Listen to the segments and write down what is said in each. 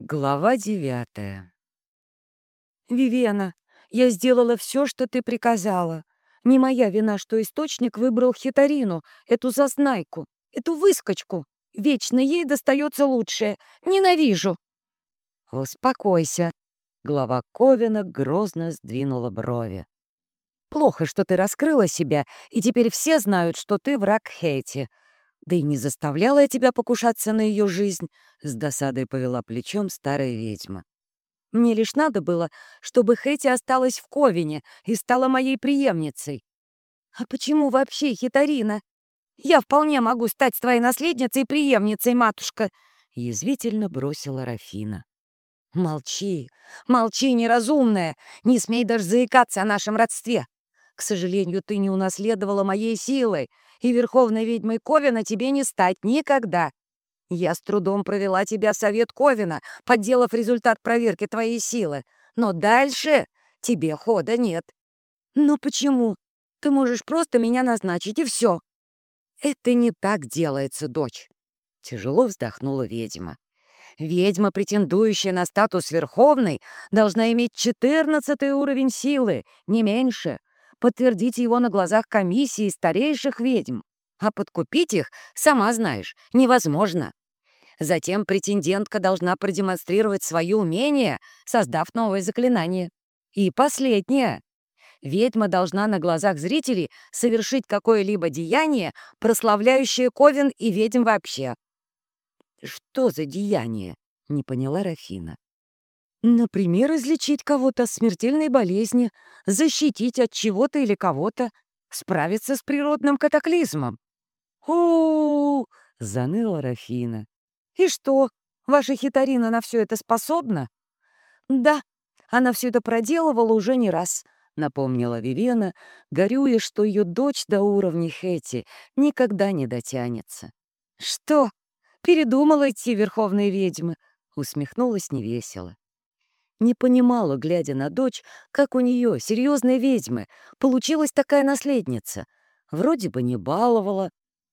Глава девятая. «Вивена, я сделала все, что ты приказала. Не моя вина, что источник выбрал хитарину, эту зазнайку, эту выскочку. Вечно ей достается лучшее. Ненавижу!» «Успокойся!» Глава Ковина грозно сдвинула брови. «Плохо, что ты раскрыла себя, и теперь все знают, что ты враг Хейти. Да и не заставляла я тебя покушаться на ее жизнь, — с досадой повела плечом старая ведьма. Мне лишь надо было, чтобы Хэти осталась в Ковине и стала моей преемницей. А почему вообще Хитарина? Я вполне могу стать твоей наследницей и преемницей, матушка, — язвительно бросила Рафина. Молчи, молчи, неразумная, не смей даже заикаться о нашем родстве. К сожалению, ты не унаследовала моей силы, и верховной ведьмой Ковина тебе не стать никогда. Я с трудом провела тебя в совет Ковина, подделав результат проверки твоей силы. Но дальше тебе хода нет. Ну почему? Ты можешь просто меня назначить, и все. Это не так делается, дочь. Тяжело вздохнула ведьма. Ведьма, претендующая на статус Верховной, должна иметь 14 уровень силы, не меньше подтвердить его на глазах комиссии старейших ведьм. А подкупить их, сама знаешь, невозможно. Затем претендентка должна продемонстрировать свое умение, создав новое заклинание. И последнее. Ведьма должна на глазах зрителей совершить какое-либо деяние, прославляющее Ковен и ведьм вообще. «Что за деяние?» — не поняла Рафина. Например, излечить кого-то от смертельной болезни, защитить от чего-то или кого-то, справиться с природным катаклизмом. у, заныла Рафина. «И что, ваша хитарина на все это способна?» «Да, она все это проделывала уже не раз», — напомнила Вивена, горюя, что ее дочь до уровня Хэти никогда не дотянется. «Что, передумала идти верховные ведьмы?» — усмехнулась невесело не понимала, глядя на дочь, как у нее, серьезной ведьмы, получилась такая наследница. Вроде бы не баловала,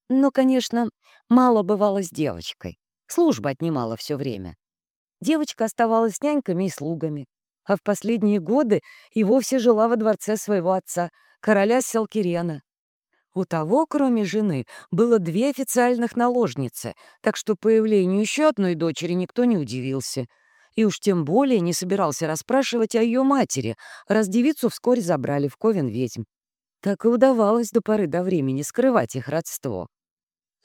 но, конечно, мало бывало с девочкой. Служба отнимала все время. Девочка оставалась няньками и слугами, а в последние годы и вовсе жила во дворце своего отца, короля Селкирена. У того, кроме жены, было две официальных наложницы, так что появлению еще одной дочери никто не удивился — и уж тем более не собирался расспрашивать о ее матери, раз девицу вскоре забрали в Ковен ведьм. Так и удавалось до поры до времени скрывать их родство.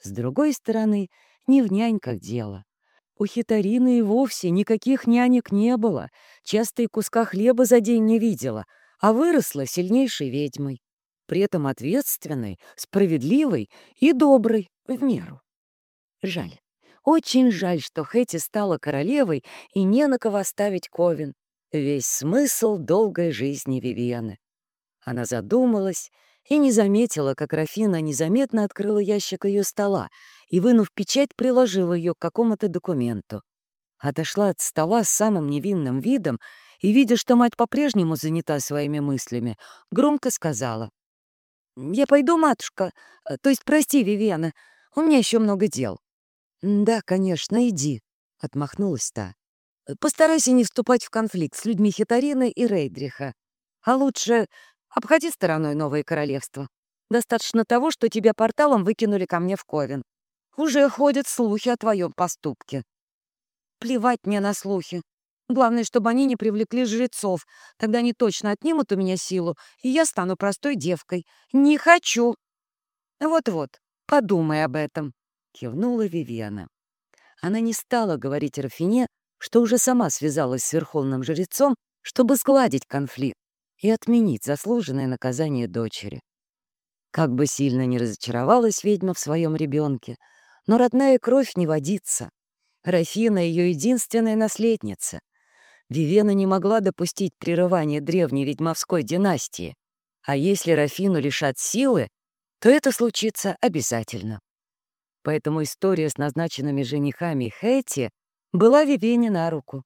С другой стороны, не в няньках дело. У хитарины и вовсе никаких нянек не было, часто и куска хлеба за день не видела, а выросла сильнейшей ведьмой. При этом ответственной, справедливой и доброй в меру. Жаль. Очень жаль, что Хэти стала королевой и не на кого оставить Ковен. Весь смысл долгой жизни Вивианы. Она задумалась и не заметила, как Рафина незаметно открыла ящик ее стола и, вынув печать, приложила ее к какому-то документу. Отошла от стола с самым невинным видом и, видя, что мать по-прежнему занята своими мыслями, громко сказала. «Я пойду, матушка, э, то есть прости, Вивиана, у меня еще много дел». «Да, конечно, иди», — отмахнулась та. «Постарайся не вступать в конфликт с людьми Хитарины и Рейдриха. А лучше обходи стороной Новое Королевство. Достаточно того, что тебя порталом выкинули ко мне в Ковен. Уже ходят слухи о твоем поступке». «Плевать мне на слухи. Главное, чтобы они не привлекли жрецов. Тогда они точно отнимут у меня силу, и я стану простой девкой. Не хочу!» «Вот-вот, подумай об этом», — кивнула Вивиана. Она не стала говорить Рафине, что уже сама связалась с верховным жрецом, чтобы сгладить конфликт и отменить заслуженное наказание дочери. Как бы сильно ни разочаровалась ведьма в своем ребенке, но родная кровь не водится. Рафина — ее единственная наследница. Вивена не могла допустить прерывания древней ведьмовской династии. А если Рафину лишат силы, то это случится обязательно. Поэтому история с назначенными женихами Хэти была Вивене на руку.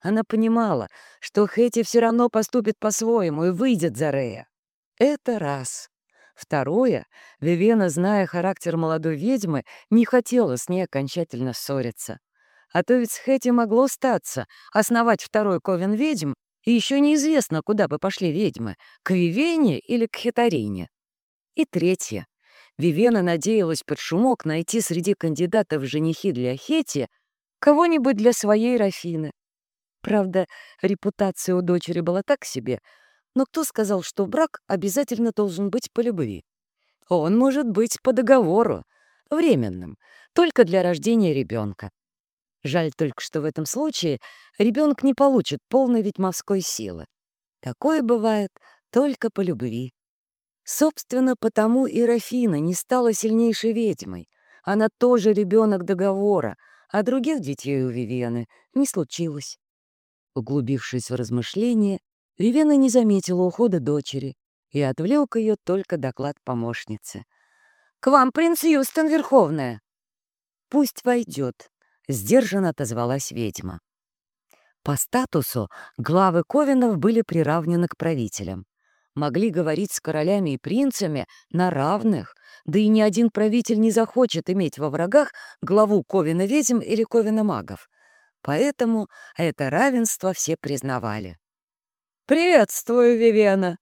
Она понимала, что Хэти все равно поступит по-своему и выйдет за Рея. Это раз. Второе, Вивена, зная характер молодой ведьмы, не хотела с ней окончательно ссориться. А то ведь с Хэти могло статься, основать второй ковен ведьм, и еще неизвестно, куда бы пошли ведьмы — к Вивене или к Хитарине. И третье. Вивена надеялась под шумок найти среди кандидатов женихи для Хети кого-нибудь для своей Рафины. Правда, репутация у дочери была так себе, но кто сказал, что брак обязательно должен быть по любви? Он может быть по договору, временным, только для рождения ребенка. Жаль только, что в этом случае ребенок не получит полной ведьмовской силы. Такое бывает только по любви. Собственно, потому и Рафина не стала сильнейшей ведьмой. Она тоже ребенок договора, а других детей у Вивены не случилось. Углубившись в размышления, Вивена не заметила ухода дочери и отвлек ее только доклад помощницы. «К вам принц Юстон Верховная!» «Пусть войдет», — сдержанно отозвалась ведьма. По статусу главы Ковенов были приравнены к правителям. Могли говорить с королями и принцами на равных, да и ни один правитель не захочет иметь во врагах главу Ковина ведьм или Ковина магов. Поэтому это равенство все признавали. «Приветствую, Вивена!»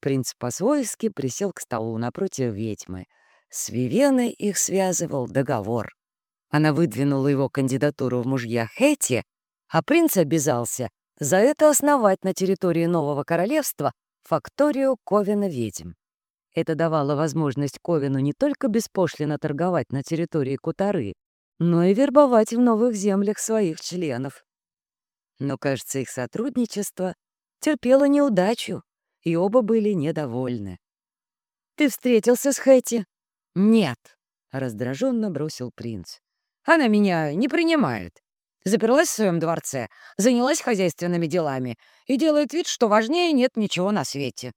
Принц по-свойски присел к столу напротив ведьмы. С Вивеной их связывал договор. Она выдвинула его кандидатуру в мужья Хэти, а принц обязался за это основать на территории нового королевства факторию Ковина ведьм. Это давало возможность Ковину не только беспошлино торговать на территории Кутары, но и вербовать в новых землях своих членов. Но, кажется, их сотрудничество терпело неудачу, и оба были недовольны. «Ты встретился с Хэти?» «Нет», — раздраженно бросил принц. «Она меня не принимает. Заперлась в своем дворце, занялась хозяйственными делами и делает вид, что важнее нет ничего на свете».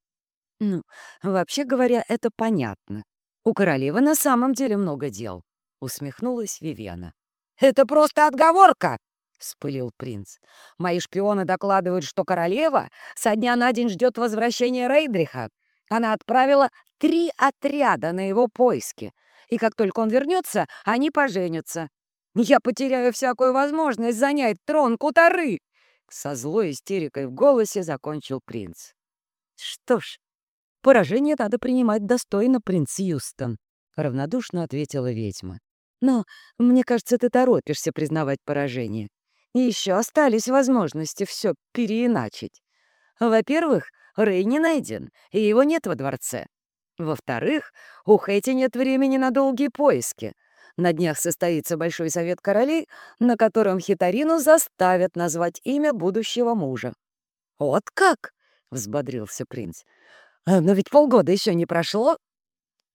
«Ну, вообще говоря, это понятно. У королевы на самом деле много дел», — усмехнулась Вивена. «Это просто отговорка!» — вспылил принц. «Мои шпионы докладывают, что королева со дня на день ждет возвращения Рейдриха. Она отправила три отряда на его поиски, и как только он вернется, они поженятся. Я потеряю всякую возможность занять трон Кутары!» Со злой истерикой в голосе закончил принц. «Что ж, поражение надо принимать достойно, принц Юстон», — равнодушно ответила ведьма. «Но, мне кажется, ты торопишься признавать поражение. И еще остались возможности все переиначить. Во-первых, Рэй не найден, и его нет во дворце. Во-вторых, у Хэти нет времени на долгие поиски. На днях состоится Большой совет королей, на котором Хитарину заставят назвать имя будущего мужа. «Вот как!» — взбодрился принц. «А, «Но ведь полгода еще не прошло».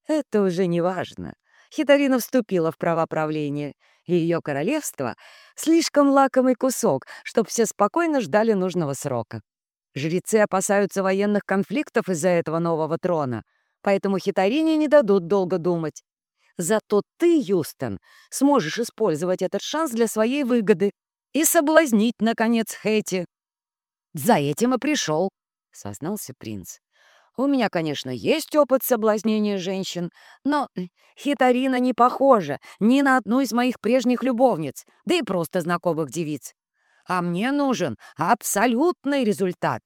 «Это уже не важно. Хитарина вступила в право правления, и ее королевство — слишком лакомый кусок, чтобы все спокойно ждали нужного срока. Жрецы опасаются военных конфликтов из-за этого нового трона, поэтому Хитарине не дадут долго думать. Зато ты, Юстон, сможешь использовать этот шанс для своей выгоды и соблазнить, наконец, Хэти. «За этим и пришел», — сознался принц. У меня, конечно, есть опыт соблазнения женщин, но Хитарина не похожа ни на одну из моих прежних любовниц, да и просто знакомых девиц. А мне нужен абсолютный результат.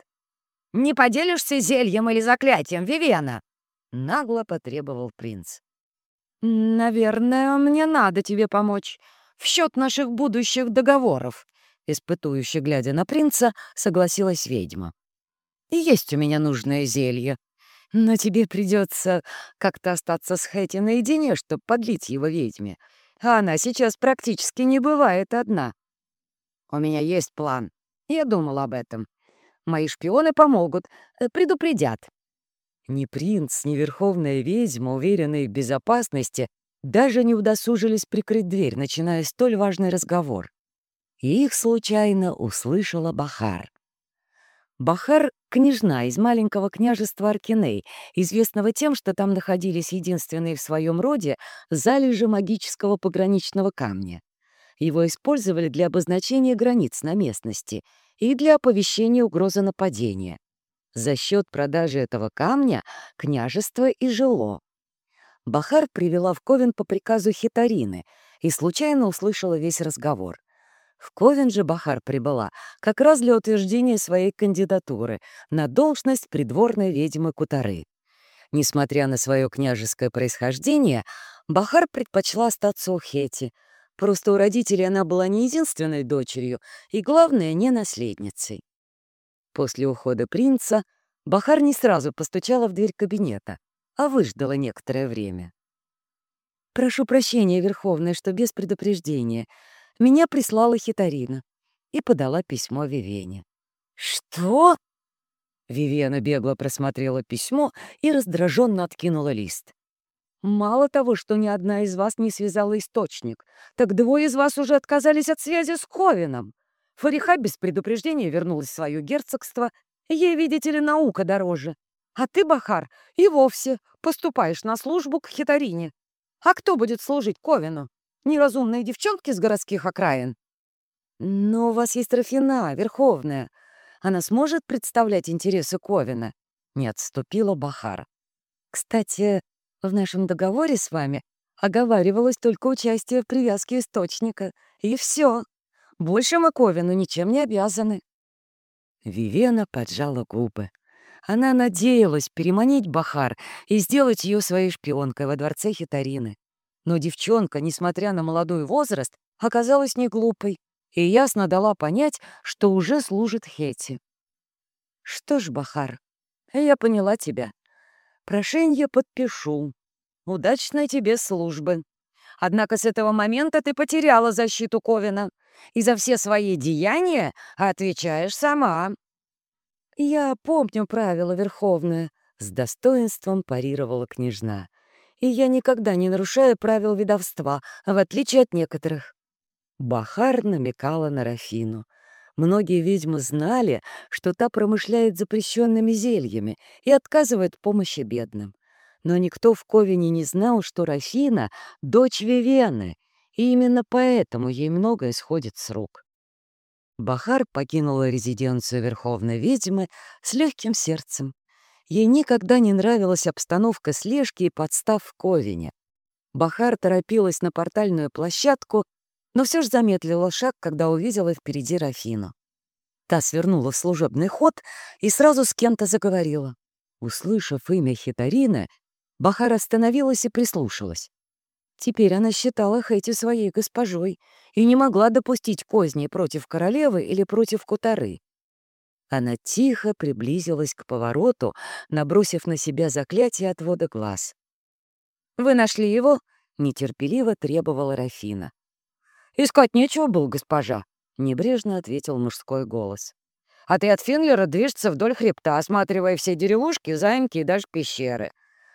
Не поделишься зельем или заклятием, Вивена?» Нагло потребовал принц. «Наверное, мне надо тебе помочь в счет наших будущих договоров», испытующе глядя на принца, согласилась ведьма. Есть у меня нужное зелье. Но тебе придется как-то остаться с Хэти наедине, чтобы подлить его ведьме. А она сейчас практически не бывает одна. У меня есть план. Я думал об этом. Мои шпионы помогут, э, предупредят. Ни принц, ни верховная ведьма, уверенные в безопасности, даже не удосужились прикрыть дверь, начиная столь важный разговор. И их случайно услышала Бахар. Бахар — княжна из маленького княжества Аркиней, известного тем, что там находились единственные в своем роде залежи магического пограничного камня. Его использовали для обозначения границ на местности и для оповещения угрозы нападения. За счет продажи этого камня княжество и жило. Бахар привела в Ковен по приказу Хитарины и случайно услышала весь разговор. В Ковен же Бахар прибыла как раз для утверждения своей кандидатуры на должность придворной ведьмы Кутары. Несмотря на свое княжеское происхождение, Бахар предпочла остаться у Хети. Просто у родителей она была не единственной дочерью и, главное, не наследницей. После ухода принца Бахар не сразу постучала в дверь кабинета, а выждала некоторое время. «Прошу прощения, Верховная, что без предупреждения. Меня прислала Хитарина и подала письмо Вивене». «Что?» Вивена бегло просмотрела письмо и раздраженно откинула лист. «Мало того, что ни одна из вас не связала источник, так двое из вас уже отказались от связи с Ковином. Фариха без предупреждения вернулась в свое герцогство, ей, видите ли, наука дороже. А ты, Бахар, и вовсе поступаешь на службу к Хитарине. А кто будет служить Ковину? Неразумные девчонки с городских окраин? Но у вас есть Рафина, Верховная. Она сможет представлять интересы Ковина? Не отступила Бахар. Кстати, в нашем договоре с вами оговаривалось только участие в привязке источника. И все. Больше мы Ковину ничем не обязаны. Вивена поджала губы. Она надеялась переманить Бахар и сделать ее своей шпионкой во дворце Хитарины. Но девчонка, несмотря на молодой возраст, оказалась не глупой и ясно дала понять, что уже служит Хети. «Что ж, Бахар, я поняла тебя. Прошение подпишу. Удачной тебе службы. Однако с этого момента ты потеряла защиту Ковина, и за все свои деяния отвечаешь сама». «Я помню правила Верховное», — с достоинством парировала княжна. «И я никогда не нарушаю правил ведовства, в отличие от некоторых». Бахар намекала на Рафину. Многие ведьмы знали, что та промышляет запрещенными зельями и отказывает помощи бедным. Но никто в Ковине не знал, что Рафина — дочь Вивены, и именно поэтому ей многое сходит с рук. Бахар покинула резиденцию Верховной Ведьмы с легким сердцем. Ей никогда не нравилась обстановка слежки и подстав в Ковине. Бахар торопилась на портальную площадку, но все же замедлила шаг, когда увидела впереди Рафину. Та свернула в служебный ход и сразу с кем-то заговорила. Услышав имя Хитарина, Бахар остановилась и прислушалась. Теперь она считала Хэти своей госпожой и не могла допустить козни против королевы или против кутары. Она тихо приблизилась к повороту, набросив на себя заклятие отвода глаз. «Вы нашли его?» — нетерпеливо требовала Рафина. «Искать нечего был, госпожа», — небрежно ответил мужской голос. «А ты от Финлера движется вдоль хребта, осматривая все деревушки, замки и даже пещеры.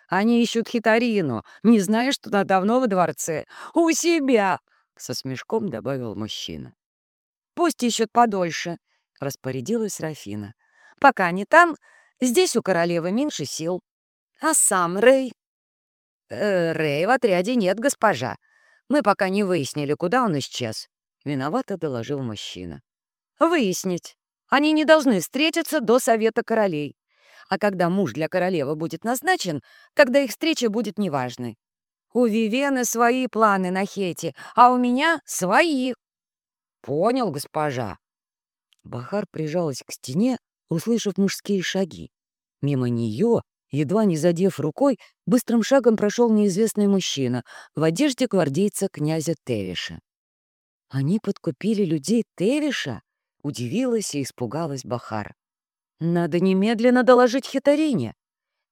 Они ищут хитарину, не зная, что она давно во дворце. У себя!» — со смешком добавил мужчина. «Пусть ищут подольше», — распорядилась Рафина. «Пока они там, здесь у королевы меньше сил. А сам Рэй?» э, «Рэй в отряде нет, госпожа. Мы пока не выяснили, куда он исчез», — виновато доложил мужчина. «Выяснить. Они не должны встретиться до Совета Королей а когда муж для королевы будет назначен, тогда их встреча будет неважной. У Вивены свои планы на Хете, а у меня свои. Понял, госпожа. Бахар прижалась к стене, услышав мужские шаги. Мимо нее, едва не задев рукой, быстрым шагом прошел неизвестный мужчина в одежде гвардейца князя Тевиша. Они подкупили людей Тевиша? Удивилась и испугалась Бахар. Надо немедленно доложить Хитарине.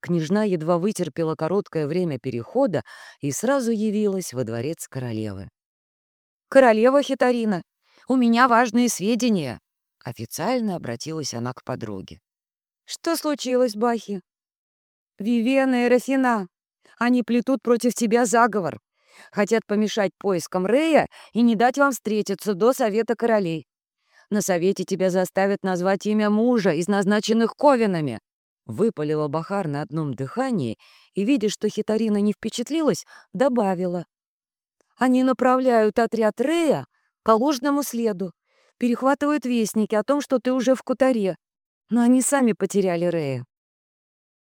Княжна едва вытерпела короткое время перехода и сразу явилась во дворец королевы. «Королева Хитарина, у меня важные сведения!» Официально обратилась она к подруге. «Что случилось, Бахи?» «Вивена и Рафина. Они плетут против тебя заговор. Хотят помешать поискам Рея и не дать вам встретиться до Совета Королей. На совете тебя заставят назвать имя мужа из назначенных ковинами!» Выпалила Бахар на одном дыхании и, видя, что Хитарина не впечатлилась, добавила. «Они направляют отряд Рея по ложному следу, перехватывают вестники о том, что ты уже в Кутаре, но они сами потеряли Рея».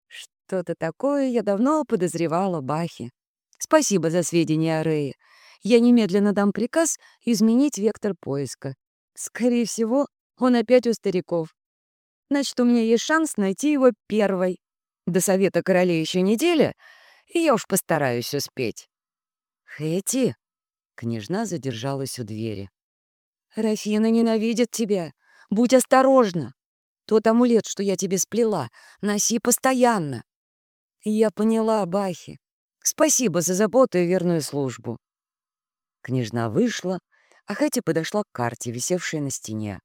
«Что-то такое я давно подозревала Бахи. Спасибо за сведения о Рее. Я немедленно дам приказ изменить вектор поиска. Скорее всего, он опять у стариков. Значит, у меня есть шанс найти его первой. До совета королей еще неделя, и я уж постараюсь успеть. Хэти, княжна задержалась у двери. Рафина ненавидит тебя. Будь осторожна. Тот амулет, что я тебе сплела, носи постоянно. Я поняла, Бахи. Спасибо за заботу и верную службу. Княжна вышла, а Хэти подошла к карте, висевшей на стене.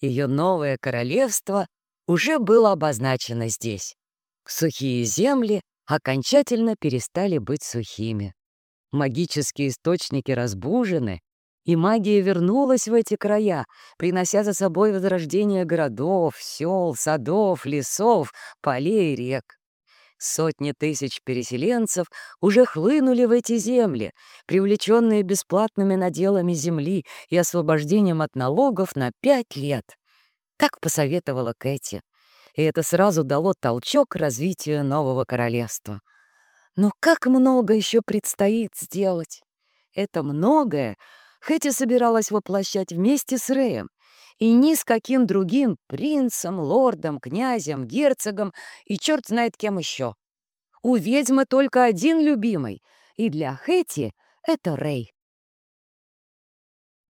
Ее новое королевство уже было обозначено здесь. Сухие земли окончательно перестали быть сухими. Магические источники разбужены, и магия вернулась в эти края, принося за собой возрождение городов, сел, садов, лесов, полей и рек. Сотни тысяч переселенцев уже хлынули в эти земли, привлеченные бесплатными наделами земли и освобождением от налогов на пять лет. Так посоветовала Кэти. И это сразу дало толчок развитию нового королевства. Но как много еще предстоит сделать? Это многое Хэти собиралась воплощать вместе с Рэем, и ни с каким другим принцем, лордом, князем, герцогом и черт знает кем еще. У ведьмы только один любимый, и для Хэти это Рэй.